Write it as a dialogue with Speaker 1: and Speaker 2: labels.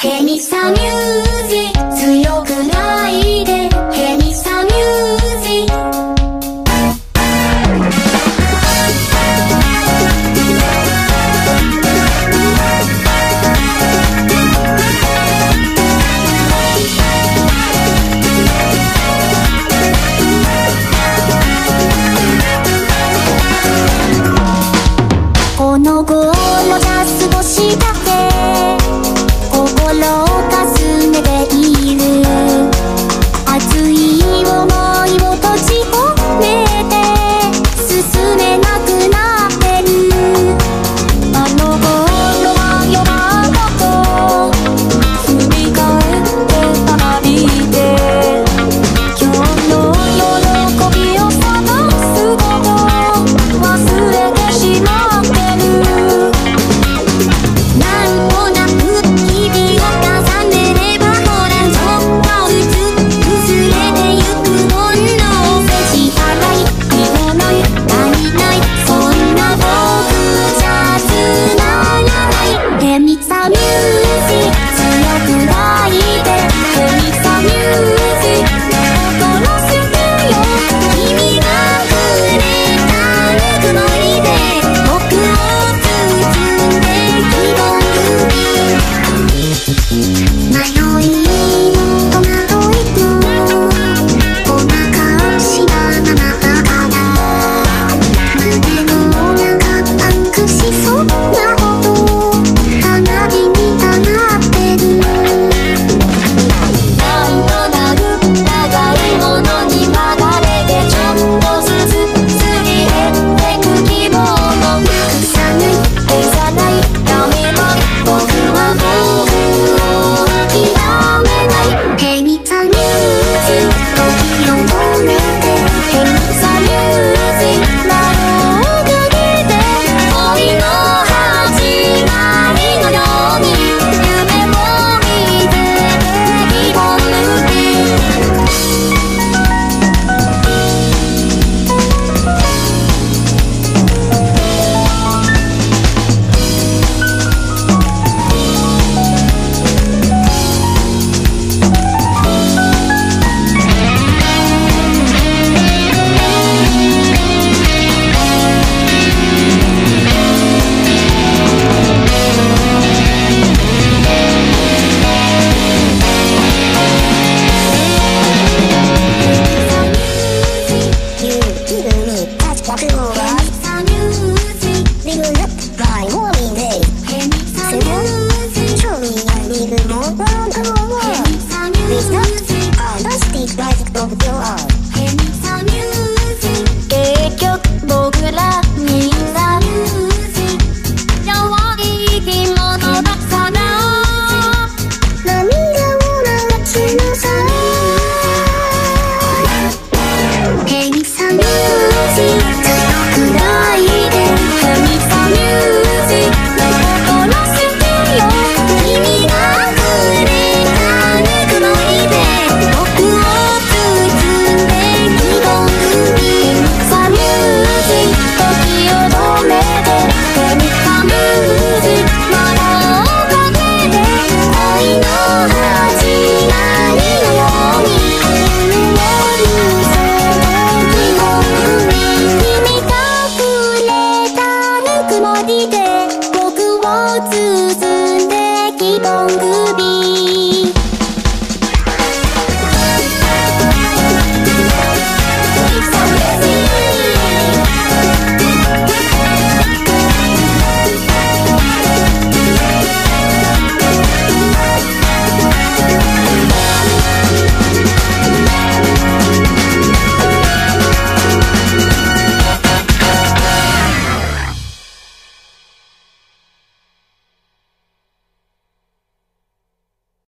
Speaker 1: ヘミサミュージック強くつ